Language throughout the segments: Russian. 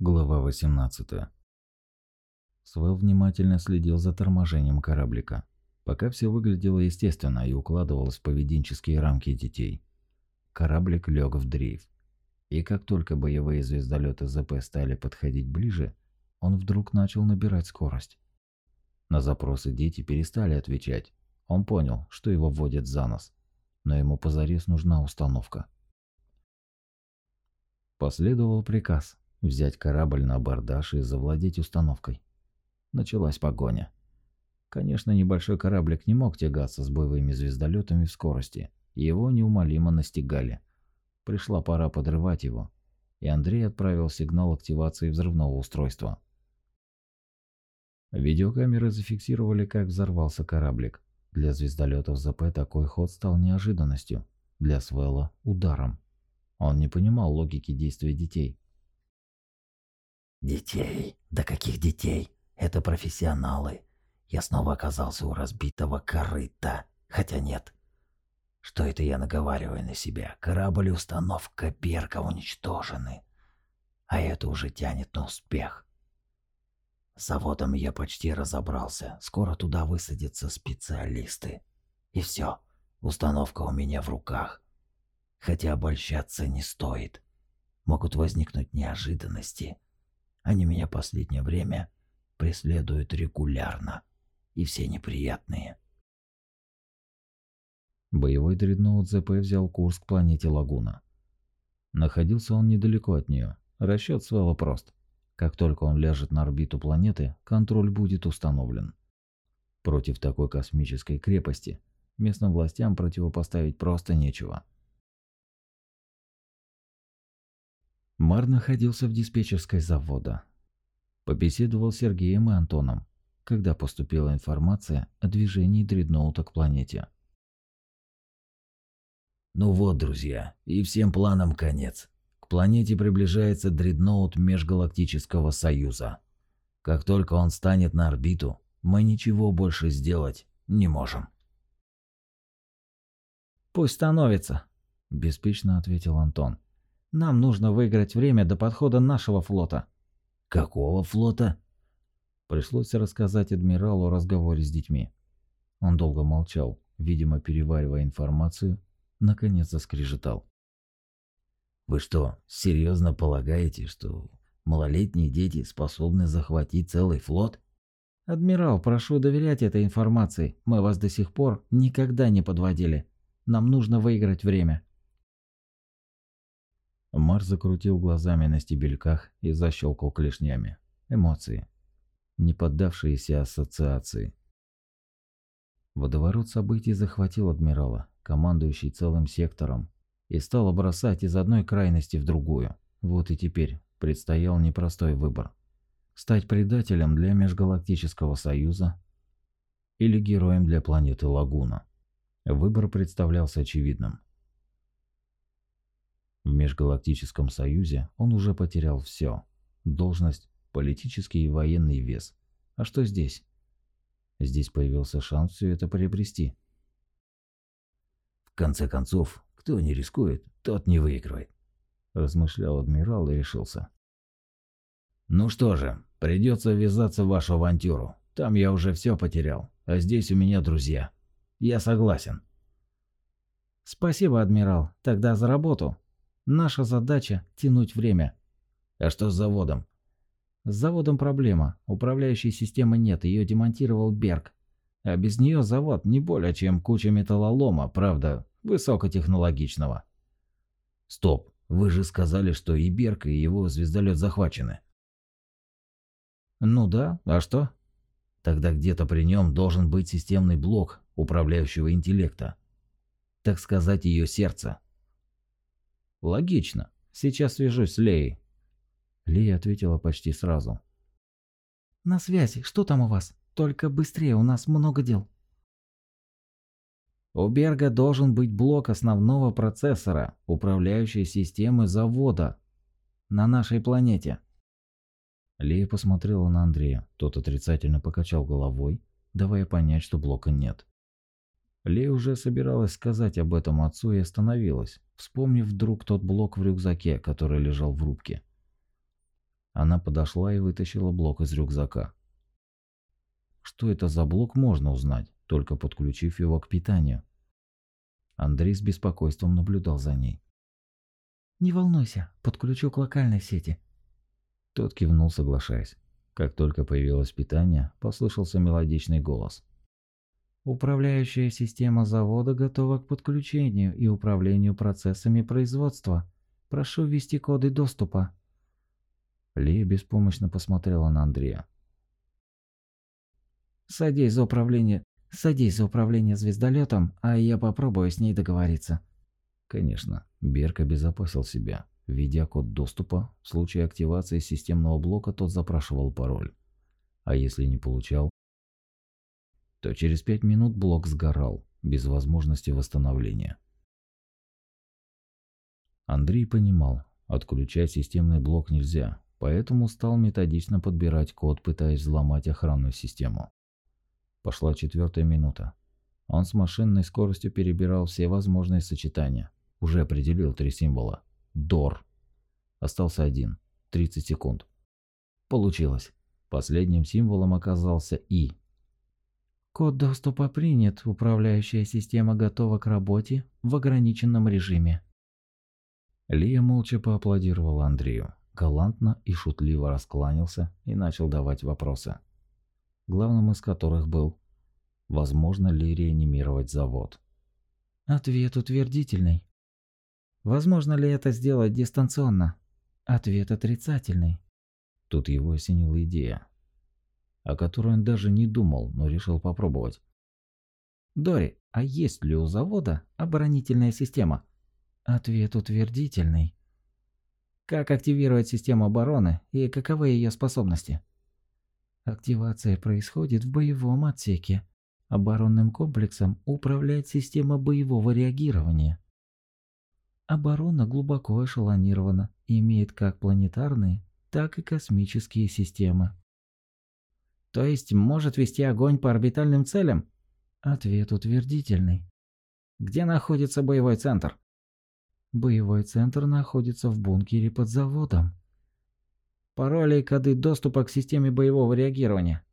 Глава 18. Свел внимательно следил за торможением кораблика, пока все выглядело естественно и укладывалось в поведенческие рамки детей. Кораблик лег в дрейф. И как только боевые звездолеты ЗП стали подходить ближе, он вдруг начал набирать скорость. На запросы дети перестали отвечать. Он понял, что его вводят за нос, но ему позарез нужна установка. Последовал приказ взять корабль на абордаж и завладеть установкой. Началась погоня. Конечно, небольшой кораблик не мог тягаться с боевыми звездолетами в скорости, его неумолимо настигали. Пришла пора подрывать его, и Андрей отправил сигнал активации взрывного устройства. Видеокамеры зафиксировали, как взорвался кораблик. Для звездолетов ЗП такой ход стал неожиданностью, для Свелла – ударом. Он не понимал логики действия детей, Детей? Да каких детей? Это профессионалы. Я снова оказался у разбитого корыта. Хотя нет. Что это я наговариваю на себя? Корабль и установка Берка уничтожены. А это уже тянет на успех. С заводом я почти разобрался. Скоро туда высадятся специалисты. И все. Установка у меня в руках. Хотя обольщаться не стоит. Могут возникнуть неожиданности. Они меня последнее время преследуют регулярно. И все неприятные. Боевой дредноут ЗП взял курс к планете Лагуна. Находился он недалеко от нее. Расчет Свелла прост. Как только он ляжет на орбиту планеты, контроль будет установлен. Против такой космической крепости местным властям противопоставить просто нечего. Мар находился в диспетчерской завода. Побеседовал с Сергеем и Антоном, когда поступила информация о движении дредноута к планете. Ну вот, друзья, и всем планам конец. К планете приближается дредноут Межгалактического Союза. Как только он станет на орбиту, мы ничего больше сделать не можем. «Пусть становится», – беспечно ответил Антон. Нам нужно выиграть время до подхода нашего флота. Какого флота? Пришлось рассказать адмиралу о разговоре с детьми. Он долго молчал, видимо, переваривая информацию, наконец заскрежетал. Вы что, серьезно полагаете, что малолетние дети способны захватить целый флот? Адмирал, прошу доверять этой информации. Мы вас до сих пор никогда не подводили. Нам нужно выиграть время. Марс закрутил глазами на стебельках и защелкал клешнями. Эмоции. Не поддавшиеся ассоциации. Водоворот событий захватил адмирала, командующий целым сектором, и стал бросать из одной крайности в другую. Вот и теперь предстоял непростой выбор. Стать предателем для Межгалактического Союза или героем для планеты Лагуна. Выбор представлялся очевидным. В Межгалактическом Союзе он уже потерял все. Должность, политический и военный вес. А что здесь? Здесь появился шанс все это приобрести. В конце концов, кто не рискует, тот не выигрывает. Размышлял адмирал и решился. Ну что же, придется ввязаться в вашу авантюру. Там я уже все потерял, а здесь у меня друзья. Я согласен. Спасибо, адмирал. Тогда за работу. Наша задача – тянуть время. А что с заводом? С заводом проблема. Управляющей системы нет, ее демонтировал Берг. А без нее завод не более чем куча металлолома, правда, высокотехнологичного. Стоп, вы же сказали, что и Берг, и его звездолет захвачены. Ну да, а что? Тогда где-то при нем должен быть системный блок управляющего интеллекта. Так сказать, ее сердце. Логично. Сейчас свяжусь с Леей. Лея ответила почти сразу. На связи. Что там у вас? Только быстрее, у нас много дел. У Берга должен быть блок основного процессора, управляющей системы завода на нашей планете. Лея посмотрела на Андрея. Тот отрицательно покачал головой, давая понять, что блока нет. Лея уже собиралась сказать об этом отцу и остановилась, вспомнив вдруг тот блок в рюкзаке, который лежал в рубке. Она подошла и вытащила блок из рюкзака. Что это за блок, можно узнать, только подключив его к питанию. Андрей с беспокойством наблюдал за ней. «Не волнуйся, подключу к локальной сети». Тот кивнул, соглашаясь. Как только появилось питание, послышался мелодичный голос. Управляющая система завода готова к подключению и управлению процессами производства. Прошу ввести коды доступа. Лия беспомощно посмотрела на Андрея. Садись за управление, садись за управление звездолетом, а я попробую с ней договориться. Конечно, Берг обезопасил себя. Введя код доступа, в случае активации системного блока тот запрашивал пароль. А если не получал, то через пять минут блок сгорал, без возможности восстановления. Андрей понимал, отключать системный блок нельзя, поэтому стал методично подбирать код, пытаясь взломать охранную систему. Пошла четвертая минута. Он с машинной скоростью перебирал все возможные сочетания. Уже определил три символа. ДОР. Остался один. 30 секунд. Получилось. Последним символом оказался И. Код доступа принят. Управляющая система готова к работе в ограниченном режиме. Лия молча поаплодировала Андрею, галантно и шутливо раскланялся и начал давать вопросы. Главным из которых был возможно ли реанимировать завод. Ответ утвердительный. Возможно ли это сделать дистанционно? Ответ отрицательный. Тут его осенила идея, о которой он даже не думал, но решил попробовать. Дори, а есть ли у завода оборонительная система? Ответ утвердительный. Как активировать систему обороны и каковы ее способности? Активация происходит в боевом отсеке. Оборонным комплексом управляет система боевого реагирования. Оборона глубоко эшелонирована имеет как планетарные, так и космические системы. То есть может вести огонь по орбитальным целям? Ответ утвердительный. Где находится боевой центр? Боевой центр находится в бункере под заводом. Пароли и коды доступа к системе боевого реагирования.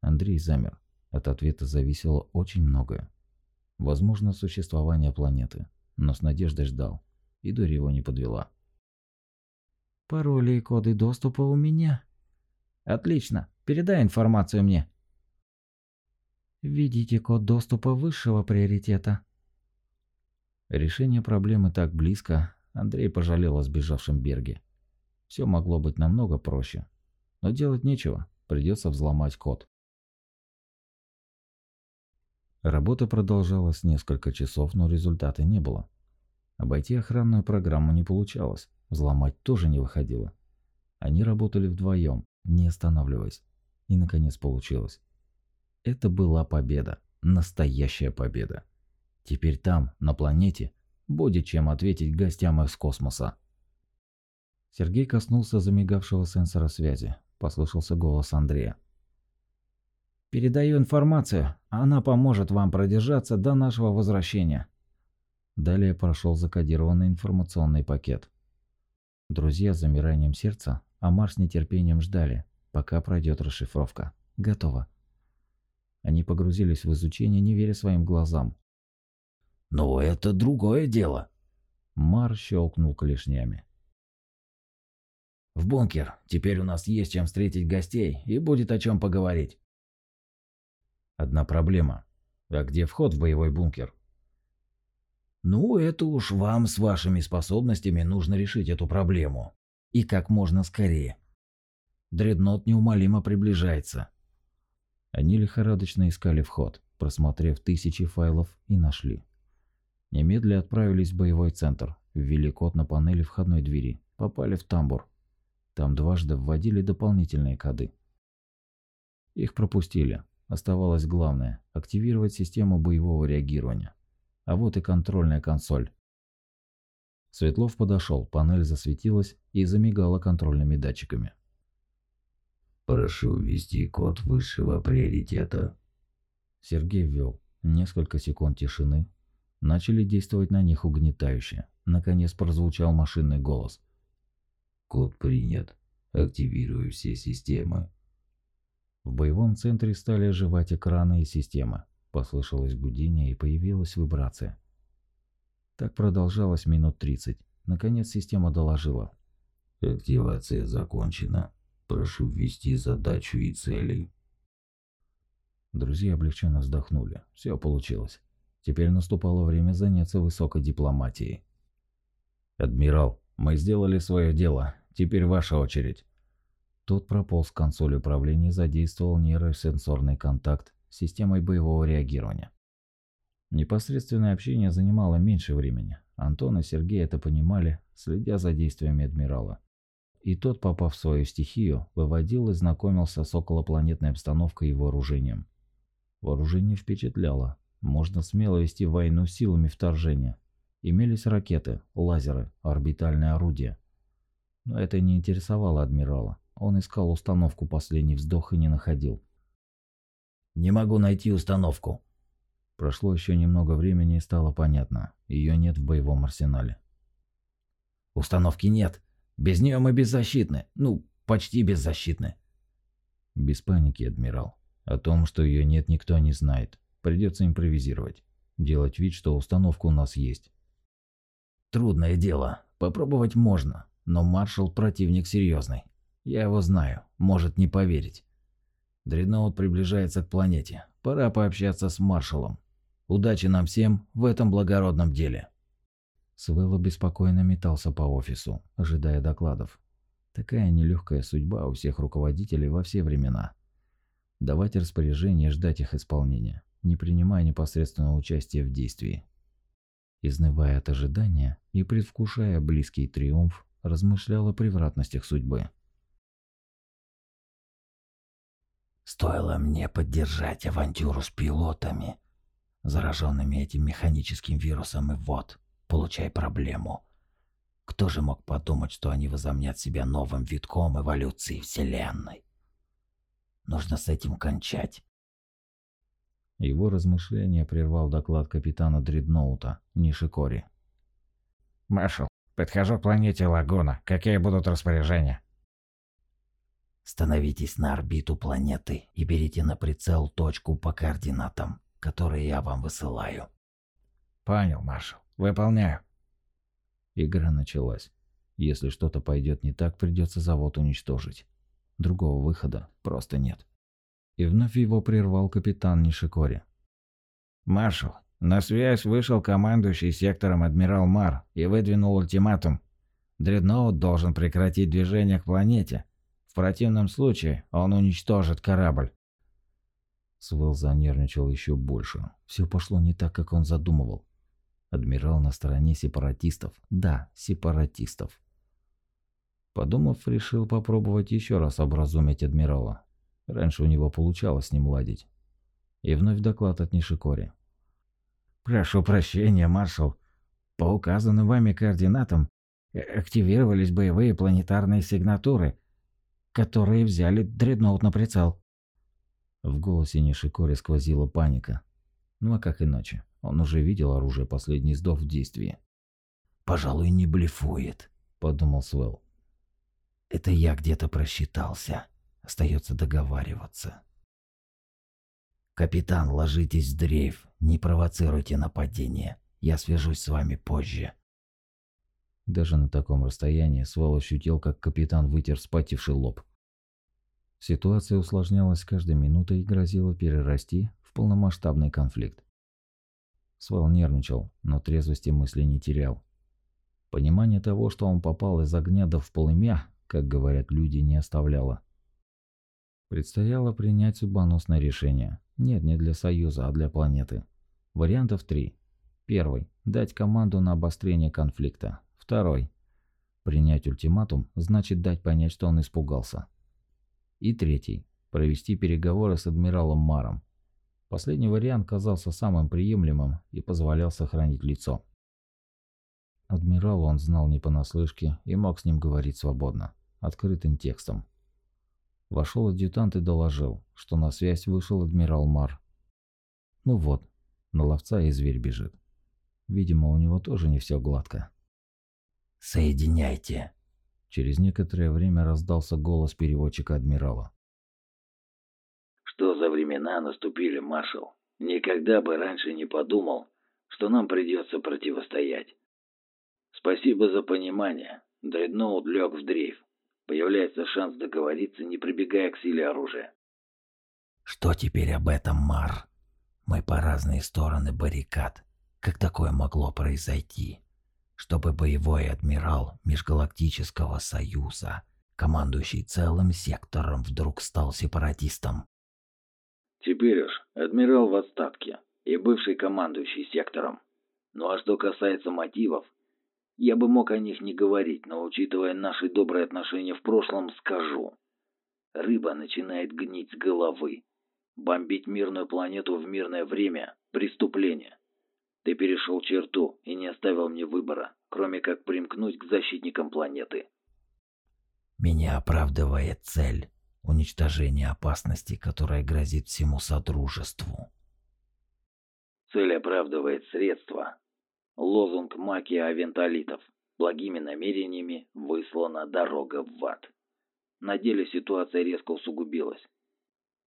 Андрей замер. От ответа зависело очень многое. Возможно, существование планеты, но с надеждой ждал, и Дори его не подвела. Пароли и коды доступа у меня. Отлично, передай информацию мне. Введите код доступа высшего приоритета. Решение проблемы так близко, Андрей пожалел о сбежавшем Берге. Все могло быть намного проще. Но делать нечего, придется взломать код. Работа продолжалась несколько часов, но результата не было. Обойти охранную программу не получалось, взломать тоже не выходило. Они работали вдвоем, не останавливаясь. И наконец получилось. Это была победа, настоящая победа. Теперь там, на планете, будет чем ответить гостям из космоса. Сергей коснулся замигавшего сенсора связи. Послышался голос Андрея. Передаю информацию. Она поможет вам продержаться до нашего возвращения. Далее прошел закодированный информационный пакет. Друзья с замиранием сердца, а Марс с нетерпением ждали, пока пройдет расшифровка. Готово. Они погрузились в изучение, не веря своим глазам. «Но это другое дело!» Мар щелкнул клешнями. «В бункер. Теперь у нас есть чем встретить гостей и будет о чем поговорить. Одна проблема. А где вход в боевой бункер? Ну, это уж вам с вашими способностями нужно решить эту проблему. И как можно скорее. Дреднот неумолимо приближается. Они лихорадочно искали вход, просмотрев тысячи файлов и нашли. Немедля отправились в боевой центр, ввели код на панели входной двери, попали в тамбур. Там дважды вводили дополнительные коды. Их пропустили, Оставалось главное – активировать систему боевого реагирования. А вот и контрольная консоль. Светлов подошел, панель засветилась и замигала контрольными датчиками. «Прошу ввести код высшего приоритета». Сергей ввел. Несколько секунд тишины. Начали действовать на них угнетающе. Наконец прозвучал машинный голос. «Код принят. Активирую все системы. В боевом центре стали оживать экраны и системы. Послышалось гудение и появилась вибрация. Так продолжалось минут 30. Наконец система доложила. Активация закончена. Прошу ввести задачу и цели. Друзья облегченно вздохнули. Все получилось. Теперь наступало время заняться высокой дипломатией. «Адмирал, мы сделали свое дело. Теперь ваша очередь». Тот прополз к консоли управления и задействовал нейросенсорный контакт с системой боевого реагирования. Непосредственное общение занимало меньше времени. Антон и Сергей это понимали, следя за действиями адмирала. И тот, попав в свою стихию, выводил и знакомился с околопланетной обстановкой и вооружением. Вооружение впечатляло. Можно смело вести войну силами вторжения. Имелись ракеты, лазеры, орбитальные орудия. Но это не интересовало адмирала. Он искал установку «Последний вздох» и не находил. «Не могу найти установку». Прошло еще немного времени и стало понятно. Ее нет в боевом арсенале. «Установки нет. Без нее мы беззащитны. Ну, почти беззащитны». Без паники, адмирал. О том, что ее нет, никто не знает. Придется импровизировать. Делать вид, что установка у нас есть. Трудное дело. Попробовать можно. Но маршал противник серьезный. Я его знаю. Может не поверить. Дредноут приближается к планете. Пора пообщаться с маршалом. Удачи нам всем в этом благородном деле. Свелло беспокойно метался по офису, ожидая докладов. Такая нелегкая судьба у всех руководителей во все времена. Давать распоряжения ждать их исполнения, не принимая непосредственного участия в действии. Изнывая от ожидания и предвкушая близкий триумф, размышлял о превратностях судьбы. Стоило мне поддержать авантюру с пилотами, зараженными этим механическим вирусом, и вот, получай проблему. Кто же мог подумать, что они возомнят себя новым витком эволюции Вселенной? Нужно с этим кончать. Его размышления прервал доклад капитана Дредноута Нишикори. «Маршал, подхожу к планете Лагуна. Какие будут распоряжения?» Становитесь на орбиту планеты и берите на прицел точку по координатам, которые я вам высылаю. Понял, маршал. Выполняю. Игра началась. Если что-то пойдет не так, придется завод уничтожить. Другого выхода просто нет. И вновь его прервал капитан Нишикори. «Маршал, на связь вышел командующий сектором адмирал Мар и выдвинул ультиматум. Дредноут должен прекратить движение к планете, в противном случае он уничтожит корабль. Свел занервничал еще больше. Все пошло не так, как он задумывал. Адмирал на стороне сепаратистов. Да, сепаратистов. Подумав, решил попробовать еще раз образумить адмирала. Раньше у него получалось с ним ладить. И вновь доклад от Нишикори. «Прошу прощения, маршал. По указанным вами координатам э, активировались боевые планетарные сигнатуры, которые взяли дредноут на прицел. В голосе Нишикори сквозила паника. Ну а как иначе? Он уже видел оружие последний сдох в действии. «Пожалуй, не блефует», — подумал Свел. «Это я где-то просчитался. Остается договариваться». «Капитан, ложитесь в дрейф. Не провоцируйте нападение. Я свяжусь с вами позже». Даже на таком расстоянии Свал ощутил, как капитан вытер спотевший лоб. Ситуация усложнялась с каждой минутой и грозила перерасти в полномасштабный конфликт. Свал нервничал, но трезвости мысли не терял. Понимание того, что он попал из огня до в полымя, как говорят люди, не оставляло. Предстояло принять судьбоносное решение. Нет, не для Союза, а для планеты. Вариантов три. Первый. Дать команду на обострение конфликта. Второй. Принять ультиматум значит дать понять, что он испугался. И третий. Провести переговоры с адмиралом Маром. Последний вариант казался самым приемлемым и позволял сохранить лицо. Адмирал он знал не понаслышке и мог с ним говорить свободно, открытым текстом. Вошел адъютант и доложил, что на связь вышел адмирал Мар. Ну вот, на ловца и зверь бежит. Видимо, у него тоже не все гладко. «Соединяйте», Через некоторое время раздался голос переводчика адмирала. Времена наступили, маршал? Никогда бы раньше не подумал, что нам придется противостоять. Спасибо за понимание. Дредноут лег в дрейф. Появляется шанс договориться, не прибегая к силе оружия. Что теперь об этом, Мар? Мы по разные стороны баррикад. Как такое могло произойти? Чтобы боевой адмирал Межгалактического Союза, командующий целым сектором, вдруг стал сепаратистом. Теперь уж адмирал в отставке и бывший командующий сектором. Ну а что касается мотивов, я бы мог о них не говорить, но учитывая наши добрые отношения в прошлом, скажу. Рыба начинает гнить с головы. Бомбить мирную планету в мирное время – преступление. Ты перешел черту и не оставил мне выбора, кроме как примкнуть к защитникам планеты. Меня оправдывает цель – уничтожение опасности, которая грозит всему Содружеству. Цель оправдывает средства. Лозунг Макия Авенталитов. Благими намерениями выслана дорога в ад. На деле ситуация резко усугубилась.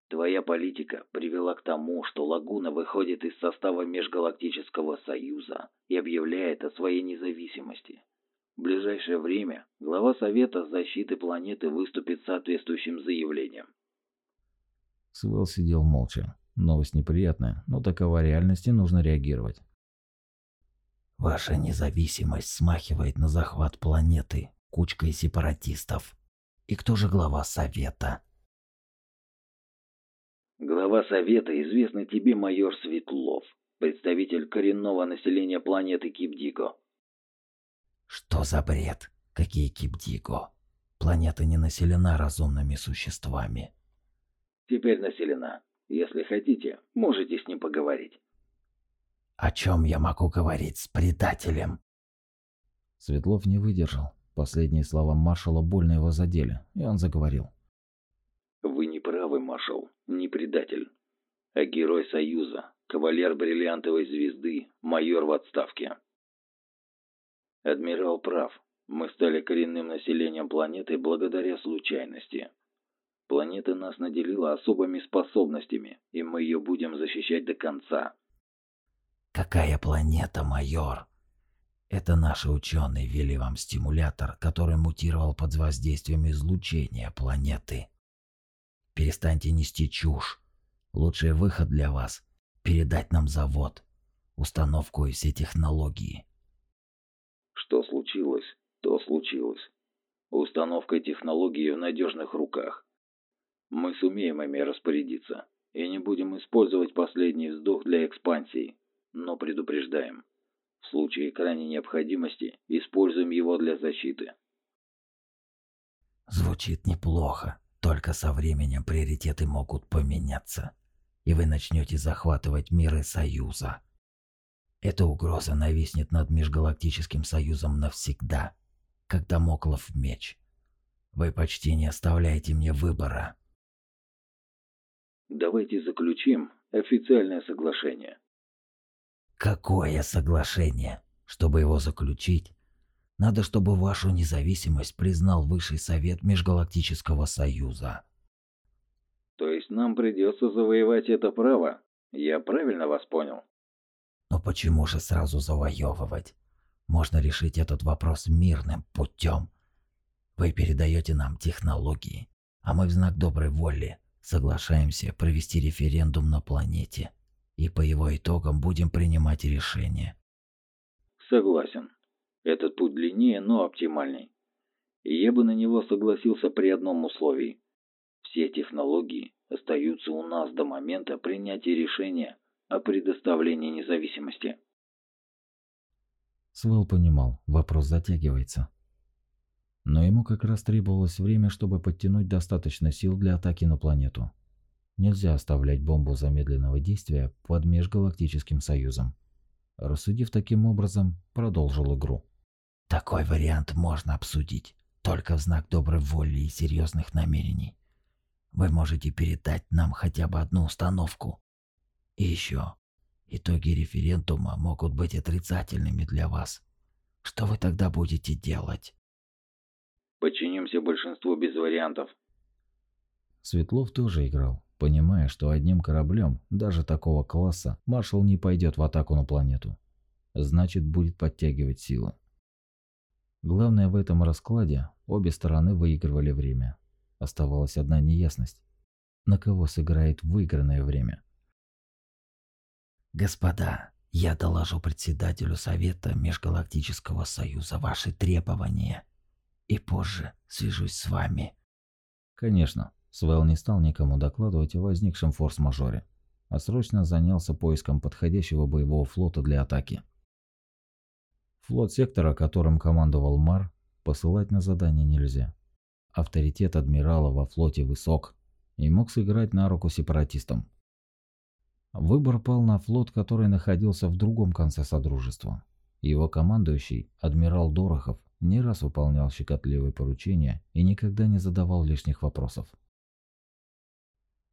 Твоя политика привела к тому, что Лагуна выходит из состава Межгалактического Союза и объявляет о своей независимости. В ближайшее время глава Совета защиты планеты выступит с соответствующим заявлением. Свел сидел молча. Новость неприятная, но такова реальность и нужно реагировать. Ваша независимость смахивает на захват планеты кучкой сепаратистов. И кто же глава Совета? Глава Совета известный тебе майор Светлов, представитель коренного населения планеты Кипдиго. Что за бред? Какие Кипдиго? Планета не населена разумными существами. Теперь населена. Если хотите, можете с ним поговорить. О чем я могу говорить с предателем? Светлов не выдержал. Последние слова маршала больно его задели, и он заговорил. Вы не правы, маршал, не предатель, а герой Союза, кавалер бриллиантовой звезды, майор в отставке. Адмирал прав. Мы стали коренным населением планеты благодаря случайности. Планета нас наделила особыми способностями, и мы ее будем защищать до конца. Какая планета, майор? Это наши ученые ввели вам стимулятор, который мутировал под воздействием излучения планеты. Перестаньте нести чушь. Лучший выход для вас – передать нам завод, установку и все технологии. Что случилось, то случилось. Установка технологии в надежных руках. Мы сумеем ими распорядиться и не будем использовать последний вздох для экспансии, но предупреждаем. В случае крайней необходимости используем его для защиты. Звучит неплохо, только со временем приоритеты могут поменяться, и вы начнете захватывать миры Союза. Эта угроза нависнет над Межгалактическим Союзом навсегда, как домоклов меч. Вы почти не оставляете мне выбора. Давайте заключим официальное соглашение. Какое соглашение? Чтобы его заключить, надо, чтобы вашу независимость признал Высший Совет Межгалактического Союза. То есть нам придется завоевать это право? Я правильно вас понял? Но почему же сразу завоевывать? Можно решить этот вопрос мирным путем. Вы передаете нам технологии, а мы в знак доброй воли соглашаемся провести референдум на планете, и по его итогам будем принимать решения. Согласен. Этот путь длиннее, но оптимальней. И я бы на него согласился при одном условии. Все технологии остаются у нас до момента принятия решения о предоставлении независимости. Свел понимал, вопрос затягивается. Но ему как раз требовалось время, чтобы подтянуть достаточно сил для атаки на планету. Нельзя оставлять бомбу замедленного действия под Межгалактическим Союзом. Рассудив таким образом, продолжил игру. Такой вариант можно обсудить, только в знак доброй воли и серьезных намерений. Вы можете передать нам хотя бы одну установку. И еще, итоги референдума могут быть отрицательными для вас. Что вы тогда будете делать? Подчинимся большинству без вариантов. Светлов тоже играл, понимая, что одним кораблем, даже такого класса, маршал не пойдет в атаку на планету. Значит, будет подтягивать силы. Главное в этом раскладе, обе стороны выигрывали время. Оставалась одна неясность. На кого сыграет выигранное время? Господа, я доложу председателю Совета Межгалактического Союза ваши требования. И позже свяжусь с вами. Конечно, Свел не стал никому докладывать о возникшем форс-мажоре, а срочно занялся поиском подходящего боевого флота для атаки. Флот сектора, которым командовал Мар, посылать на задание нельзя. Авторитет адмирала во флоте высок и мог сыграть на руку сепаратистам. Выбор пал на флот, который находился в другом конце Содружества. Его командующий, адмирал Дорохов, не раз выполнял щекотливые поручения и никогда не задавал лишних вопросов.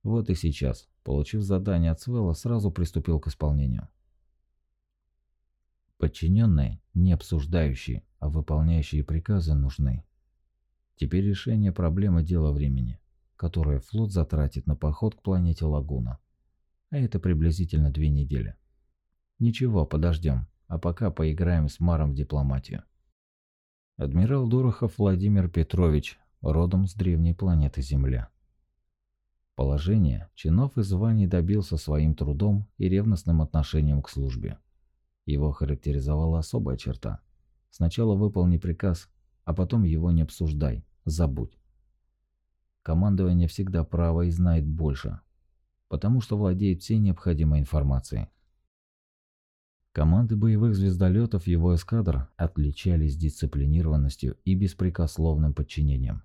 Вот и сейчас, получив задание от Свела, сразу приступил к исполнению. Подчиненные, не обсуждающие, а выполняющие приказы нужны. Теперь решение проблемы – дело времени, которое флот затратит на поход к планете Лагуна а это приблизительно две недели. Ничего, подождем, а пока поиграем с Маром в дипломатию. Адмирал Дорохов Владимир Петрович, родом с древней планеты Земля. Положение, чинов и званий добился своим трудом и ревностным отношением к службе. Его характеризовала особая черта. Сначала выполни приказ, а потом его не обсуждай, забудь. Командование всегда право и знает больше, потому что владеет всей необходимой информацией. Команды боевых звездолетов его эскадр отличались дисциплинированностью и беспрекословным подчинением.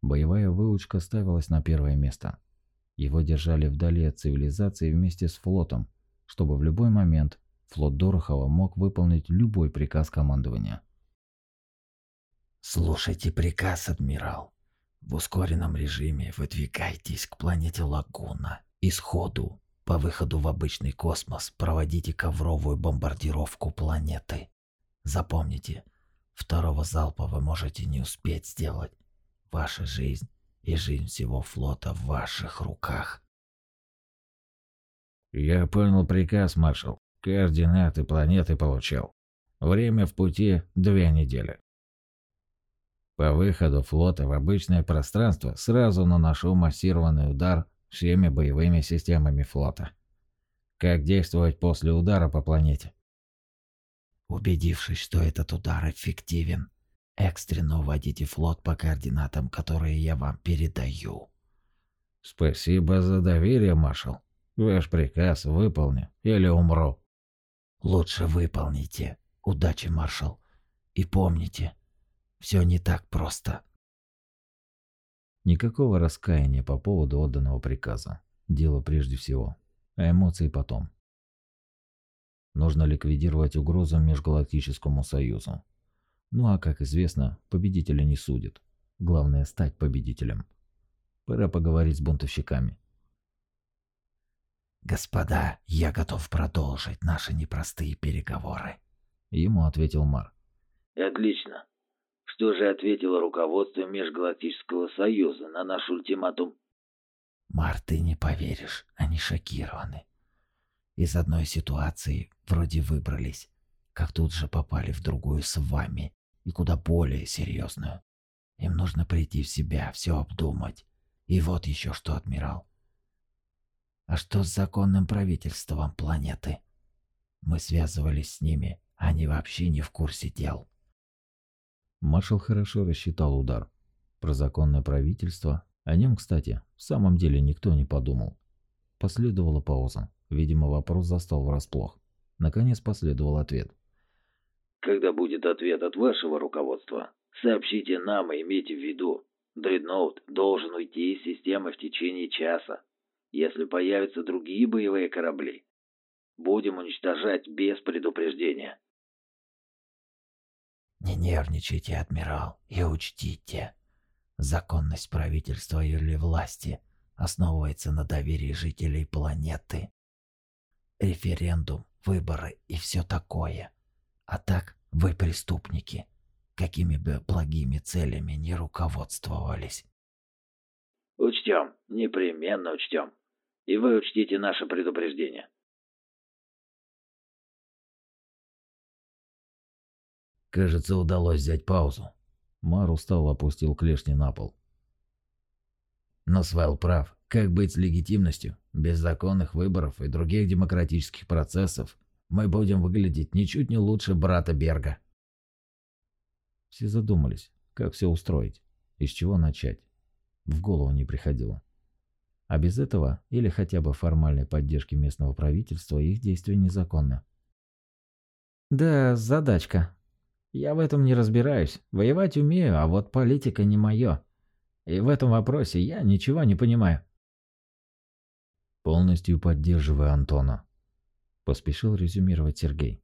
Боевая выучка ставилась на первое место. Его держали вдали от цивилизации вместе с флотом, чтобы в любой момент флот Дорохова мог выполнить любой приказ командования. «Слушайте приказ, адмирал. В ускоренном режиме выдвигайтесь к планете Лагуна Исходу, по выходу в обычный космос, проводите ковровую бомбардировку планеты. Запомните, второго залпа вы можете не успеть сделать. Ваша жизнь и жизнь всего флота в ваших руках. Я понял приказ, маршал. Координаты планеты получил. Время в пути две недели. По выходу флота в обычное пространство сразу наношу массированный удар всеми боевыми системами флота. Как действовать после удара по планете? Убедившись, что этот удар эффективен, экстренно уводите флот по координатам, которые я вам передаю. Спасибо за доверие, маршал. Ваш приказ выполню или умру. Лучше выполните. Удачи, маршал. И помните, все не так просто. Никакого раскаяния по поводу отданного приказа. Дело прежде всего, а эмоции потом. Нужно ликвидировать угрозу Межгалактическому Союзу. Ну а как известно, победителя не судят. Главное стать победителем. Пора поговорить с бунтовщиками. «Господа, я готов продолжить наши непростые переговоры», — ему ответил Мар. «Отлично. Что же ответило руководство Межгалактического Союза на наш ультиматум? Мар, ты не поверишь, они шокированы. Из одной ситуации вроде выбрались, как тут же попали в другую с вами, и куда более серьезную. Им нужно прийти в себя, все обдумать. И вот еще что, адмирал. А что с законным правительством планеты? Мы связывались с ними, они вообще не в курсе дел. Маршал хорошо рассчитал удар. Про законное правительство, о нем, кстати, в самом деле никто не подумал. Последовала пауза. Видимо, вопрос застал врасплох. Наконец последовал ответ. Когда будет ответ от вашего руководства, сообщите нам и имейте в виду, Дредноут должен уйти из системы в течение часа. Если появятся другие боевые корабли, будем уничтожать без предупреждения. Не нервничайте, адмирал, и учтите. Законность правительства или власти основывается на доверии жителей планеты. Референдум, выборы и все такое. А так вы преступники. какими бы благими целями не руководствовались. Учтем, непременно учтем. И вы учтите наше предупреждение. Кажется, удалось взять паузу. Мар устало опустил клешни на пол. Но Свел прав. Как быть с легитимностью? Без законных выборов и других демократических процессов мы будем выглядеть ничуть не лучше брата Берга. Все задумались, как все устроить, из чего начать. В голову не приходило. А без этого, или хотя бы формальной поддержки местного правительства, их действия незаконны. Да, задачка. Я в этом не разбираюсь. Воевать умею, а вот политика не мое. И в этом вопросе я ничего не понимаю. Полностью поддерживаю Антона. Поспешил резюмировать Сергей.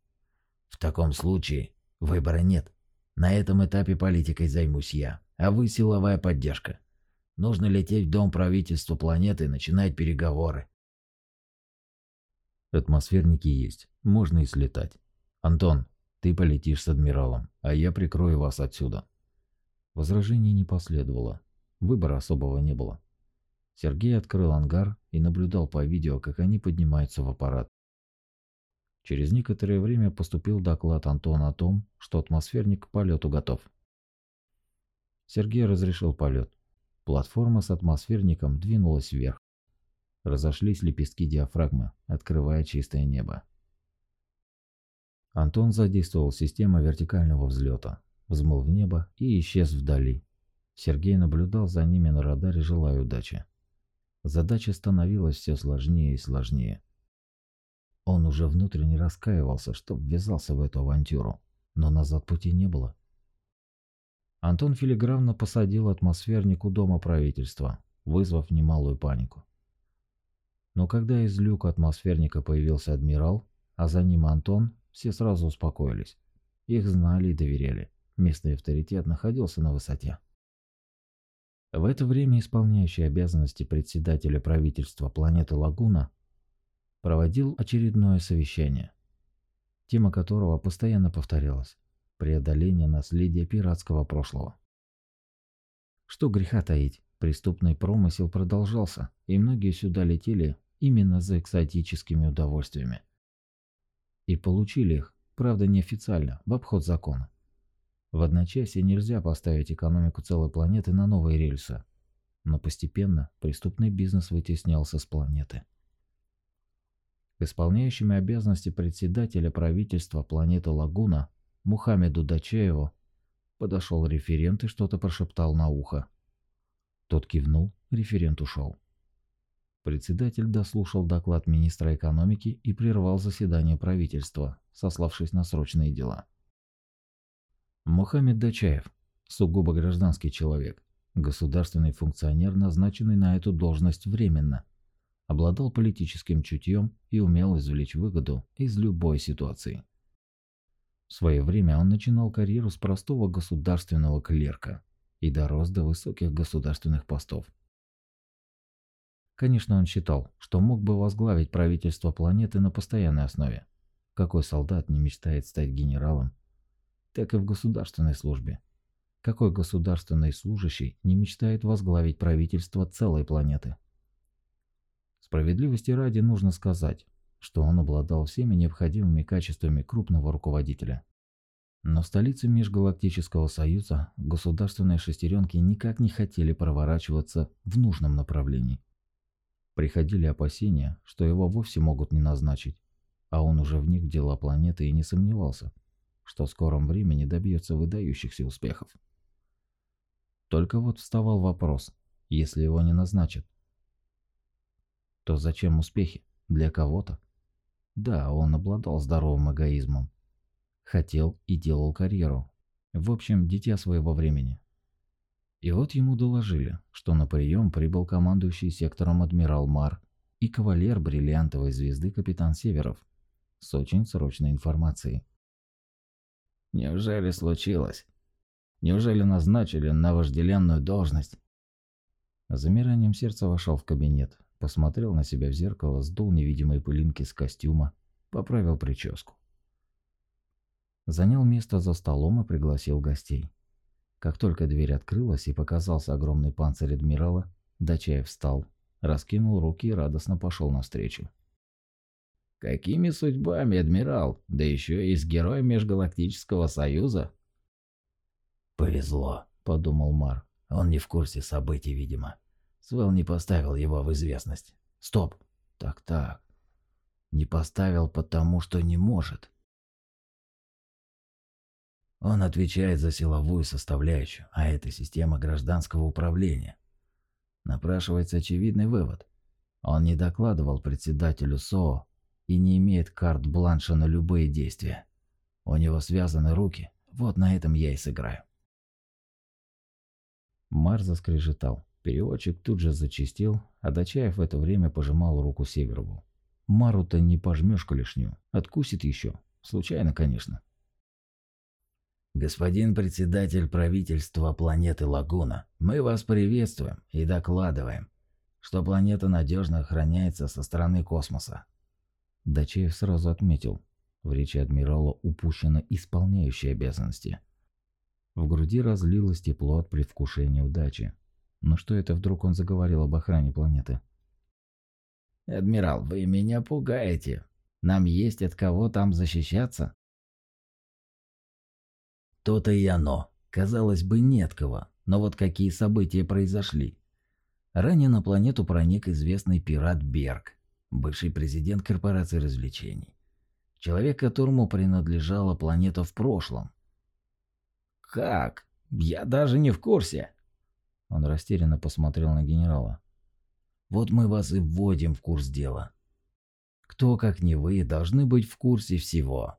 В таком случае выбора нет. На этом этапе политикой займусь я, а вы силовая поддержка. Нужно лететь в дом правительства планеты и начинать переговоры. Атмосферники есть, можно и слетать. Антон, ты полетишь с адмиралом, а я прикрою вас отсюда. Возражений не последовало, выбора особого не было. Сергей открыл ангар и наблюдал по видео, как они поднимаются в аппарат. Через некоторое время поступил доклад Антона о том, что атмосферник к полету готов. Сергей разрешил полет. Платформа с атмосферником двинулась вверх. Разошлись лепестки диафрагмы, открывая чистое небо. Антон задействовал систему вертикального взлета, взмыл в небо и исчез вдали. Сергей наблюдал за ними на радаре, желая удачи. Задача становилась все сложнее и сложнее. Он уже внутренне раскаивался, что ввязался в эту авантюру, но назад пути не было. Антон филигранно посадил атмосферник у дома правительства, вызвав немалую панику. Но когда из люка атмосферника появился адмирал, а за ним Антон, все сразу успокоились. Их знали и доверяли. Местный авторитет находился на высоте. В это время исполняющий обязанности председателя правительства планеты Лагуна проводил очередное совещание, тема которого постоянно повторялась – преодоление наследия пиратского прошлого. Что греха таить, преступный промысел продолжался, и многие сюда летели именно за экзотическими удовольствиями. И получили их, правда неофициально, в обход закона. В одночасье нельзя поставить экономику целой планеты на новые рельсы, но постепенно преступный бизнес вытеснялся с планеты. К исполняющим обязанности председателя правительства планеты Лагуна Мухаммеду Дачаеву подошел референт и что-то прошептал на ухо. Тот кивнул, референт ушел. Председатель дослушал доклад министра экономики и прервал заседание правительства, сославшись на срочные дела. Мухаммед Дачаев – сугубо гражданский человек, государственный функционер, назначенный на эту должность временно – обладал политическим чутьем и умел извлечь выгоду из любой ситуации. В свое время он начинал карьеру с простого государственного клерка и дорос до высоких государственных постов. Конечно, он считал, что мог бы возглавить правительство планеты на постоянной основе. Какой солдат не мечтает стать генералом? Так и в государственной службе. Какой государственный служащий не мечтает возглавить правительство целой планеты? Справедливости ради нужно сказать, что он обладал всеми необходимыми качествами крупного руководителя. Но в столице Межгалактического Союза государственные шестеренки никак не хотели проворачиваться в нужном направлении. Приходили опасения, что его вовсе могут не назначить, а он уже вник в дела планеты и не сомневался, что в скором времени добьется выдающихся успехов. Только вот вставал вопрос, если его не назначат, то зачем успехи? Для кого-то? Да, он обладал здоровым эгоизмом. Хотел и делал карьеру. В общем, дитя своего времени. И вот ему доложили, что на прием прибыл командующий сектором адмирал Мар и кавалер бриллиантовой звезды капитан Северов с очень срочной информацией. Неужели случилось? Неужели назначили на вожделенную должность? Замиранием сердца вошел в кабинет, Посмотрел на себя в зеркало, сдул невидимые пылинки с костюма, поправил прическу. Занял место за столом и пригласил гостей. Как только дверь открылась и показался огромный панцирь адмирала, Дачаев встал, раскинул руки и радостно пошел навстречу. «Какими судьбами, адмирал? Да еще и с героем Межгалактического Союза!» «Повезло», — подумал Мар. «Он не в курсе событий, видимо. Свел не поставил его в известность. Стоп! Так-так. Не поставил потому, что не может. Он отвечает за силовую составляющую, а это система гражданского управления. Напрашивается очевидный вывод. Он не докладывал председателю СОО и не имеет карт-бланша на любые действия. У него связаны руки, вот на этом я и сыграю. Мар заскрежетал. Переводчик тут же зачистил, а Дачаев в это время пожимал руку Северову. Мару-то не пожмешь клешню, откусит еще. Случайно, конечно. Господин председатель правительства планеты Лагуна, мы вас приветствуем и докладываем, что планета надежно охраняется со стороны космоса. Дачеев сразу отметил, в речи адмирала упущено исполняющие обязанности. В груди разлилось тепло от предвкушения удачи. Но что это вдруг он заговорил об охране планеты? «Адмирал, вы меня пугаете. Нам есть от кого там защищаться?» То-то и оно. Казалось бы, нет кого. Но вот какие события произошли. Ранее на планету проник известный пират Берг, бывший президент корпорации развлечений. Человек, которому принадлежала планета в прошлом. «Как? Я даже не в курсе!» Он растерянно посмотрел на генерала. «Вот мы вас и вводим в курс дела. Кто, как не вы, должны быть в курсе всего.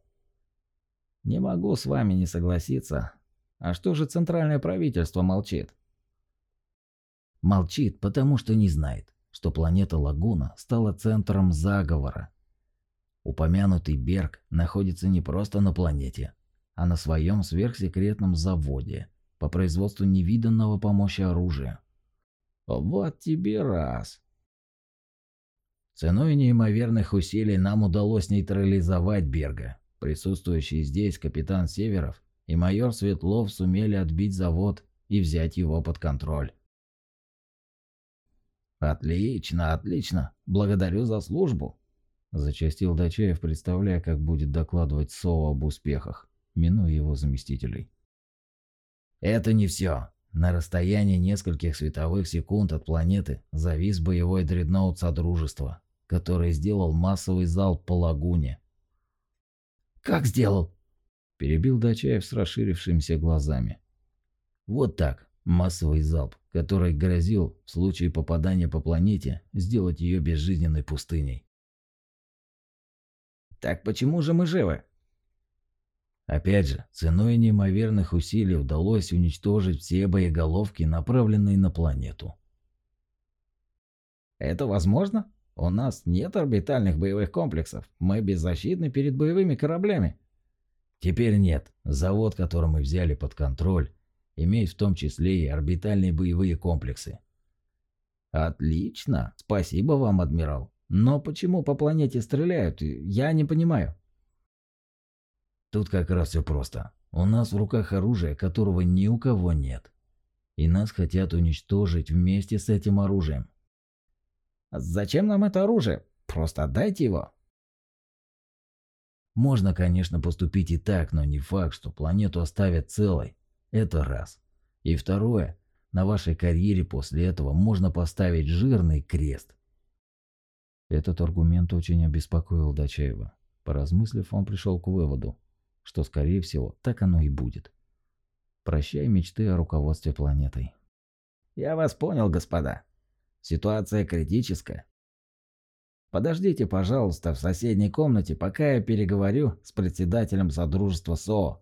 Не могу с вами не согласиться. А что же центральное правительство молчит? Молчит, потому что не знает, что планета Лагуна стала центром заговора. Упомянутый Берг находится не просто на планете, а на своем сверхсекретном заводе по производству невиданного по мощи оружия. Вот тебе раз. Ценой неимоверных усилий нам удалось нейтрализовать Берга, Присутствующие здесь капитан Северов и майор Светлов сумели отбить завод и взять его под контроль. «Отлично, отлично. Благодарю за службу», – зачастил Дачаев, представляя, как будет докладывать СО об успехах, минуя его заместителей. «Это не все. На расстоянии нескольких световых секунд от планеты завис боевой дредноут Содружества, который сделал массовый залп по лагуне, «Как сделал?» – перебил Дачаев с расширившимися глазами. «Вот так, массовый залп, который грозил в случае попадания по планете сделать ее безжизненной пустыней». «Так почему же мы живы?» Опять же, ценой неимоверных усилий удалось уничтожить все боеголовки, направленные на планету. «Это возможно?» У нас нет орбитальных боевых комплексов. Мы беззащитны перед боевыми кораблями. Теперь нет. Завод, который мы взяли под контроль, имеет в том числе и орбитальные боевые комплексы. Отлично. Спасибо вам, адмирал. Но почему по планете стреляют? Я не понимаю. Тут как раз все просто. У нас в руках оружие, которого ни у кого нет. И нас хотят уничтожить вместе с этим оружием. Зачем нам это оружие? Просто отдайте его. Можно, конечно, поступить и так, но не факт, что планету оставят целой. Это раз. И второе, на вашей карьере после этого можно поставить жирный крест. Этот аргумент очень обеспокоил Дачаева. Поразмыслив, он пришел к выводу, что, скорее всего, так оно и будет. Прощай мечты о руководстве планетой. «Я вас понял, господа. Ситуация критическая. Подождите, пожалуйста, в соседней комнате, пока я переговорю с председателем Содружества СО.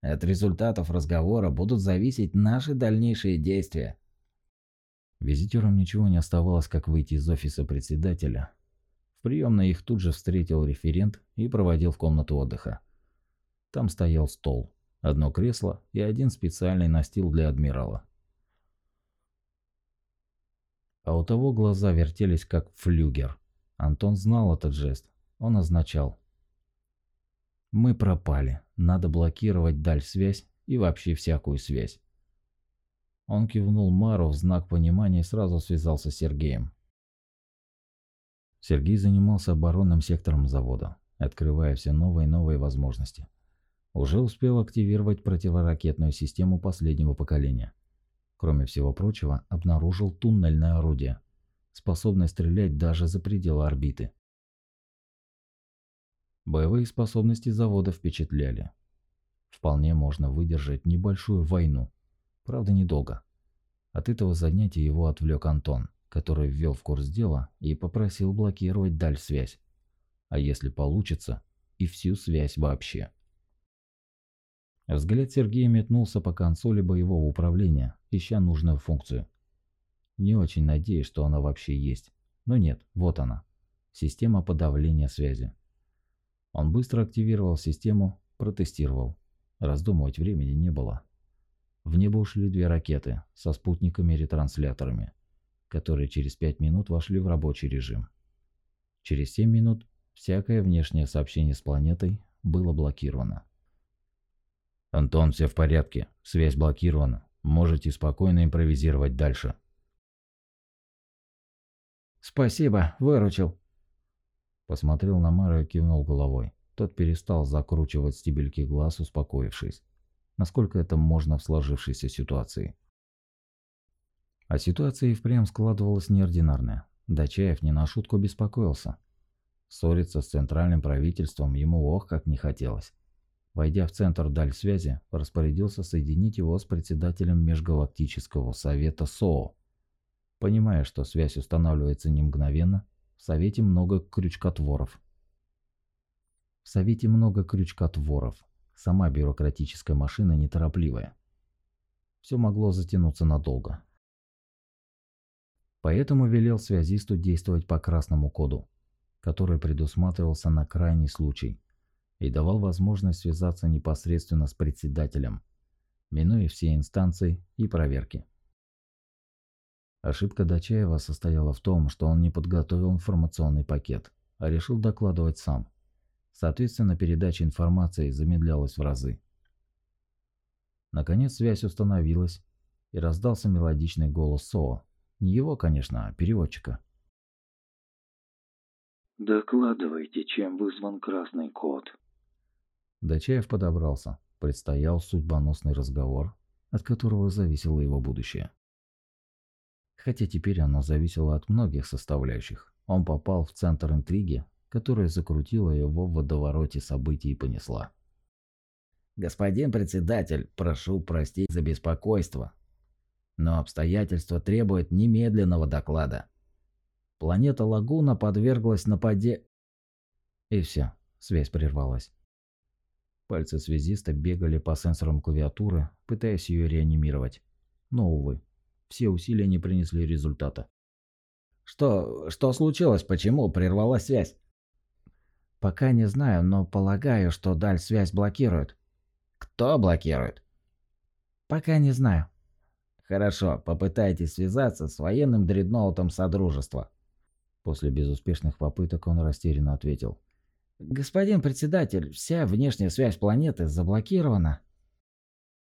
От результатов разговора будут зависеть наши дальнейшие действия. Визитерам ничего не оставалось, как выйти из офиса председателя. В приемной их тут же встретил референт и проводил в комнату отдыха. Там стоял стол, одно кресло и один специальный настил для адмирала а у того глаза вертелись как флюгер. Антон знал этот жест. Он означал Мы пропали. Надо блокировать даль-связь и вообще всякую связь. Он кивнул Мару в знак понимания и сразу связался с Сергеем. Сергей занимался оборонным сектором завода, открывая все новые и новые возможности. Уже успел активировать противоракетную систему последнего поколения. Кроме всего прочего, обнаружил туннельное орудие, способное стрелять даже за пределы орбиты. Боевые способности завода впечатляли. Вполне можно выдержать небольшую войну, правда недолго. От этого занятия его отвлек Антон, который ввел в курс дела и попросил блокировать даль-связь. А если получится, и всю связь вообще. Взгляд Сергея метнулся по консоли боевого управления, ища нужную функцию. Не очень надеюсь, что она вообще есть. Но нет, вот она. Система подавления связи. Он быстро активировал систему, протестировал. Раздумывать времени не было. В небо ушли две ракеты со спутниками-ретрансляторами, которые через 5 минут вошли в рабочий режим. Через 7 минут всякое внешнее сообщение с планетой было блокировано. «Антон, все в порядке. Связь блокирована. Можете спокойно импровизировать дальше». «Спасибо, выручил», Посмотрел на Мара и кивнул головой. Тот перестал закручивать стебельки глаз, успокоившись. Насколько это можно в сложившейся ситуации. А ситуация и впрямь складывалась неординарная. Дачаев не на шутку беспокоился. Ссориться с центральным правительством ему ох как не хотелось. Войдя в центр даль связи, распорядился соединить его с председателем Межгалактического совета СОО. Понимая, что связь устанавливается не мгновенно, в Совете много крючкотворов. В Совете много крючкотворов. Сама бюрократическая машина неторопливая. Все могло затянуться надолго. Поэтому велел связисту действовать по красному коду, который предусматривался на крайний случай, и давал возможность связаться непосредственно с председателем, минуя все инстанции и проверки. Ошибка Дачаева состояла в том, что он не подготовил информационный пакет, а решил докладывать сам. Соответственно, передача информации замедлялась в разы. Наконец связь установилась, и раздался мелодичный голос СО. Не его, конечно, а переводчика. «Докладывайте, чем вызван красный код». Дачаев подобрался. Предстоял судьбоносный разговор, от которого зависело его будущее. Хотя теперь оно зависело от многих составляющих. Он попал в центр интриги, которая закрутила его в водовороте событий и понесла. «Господин председатель, прошу простить за беспокойство, но обстоятельства требуют немедленного доклада. Планета Лагуна подверглась нападе...» И все, связь прервалась. Пальцы связиста бегали по сенсорам клавиатуры, пытаясь ее реанимировать. Но, увы, все усилия не принесли результата. «Что... что случилось? Почему прервалась связь?» «Пока не знаю, но полагаю, что даль связь блокирует». «Кто блокирует?» «Пока не знаю». «Хорошо, попытайтесь связаться с военным дредноутом Содружества». После безуспешных попыток он растерянно ответил. «Господин председатель, вся внешняя связь планеты заблокирована».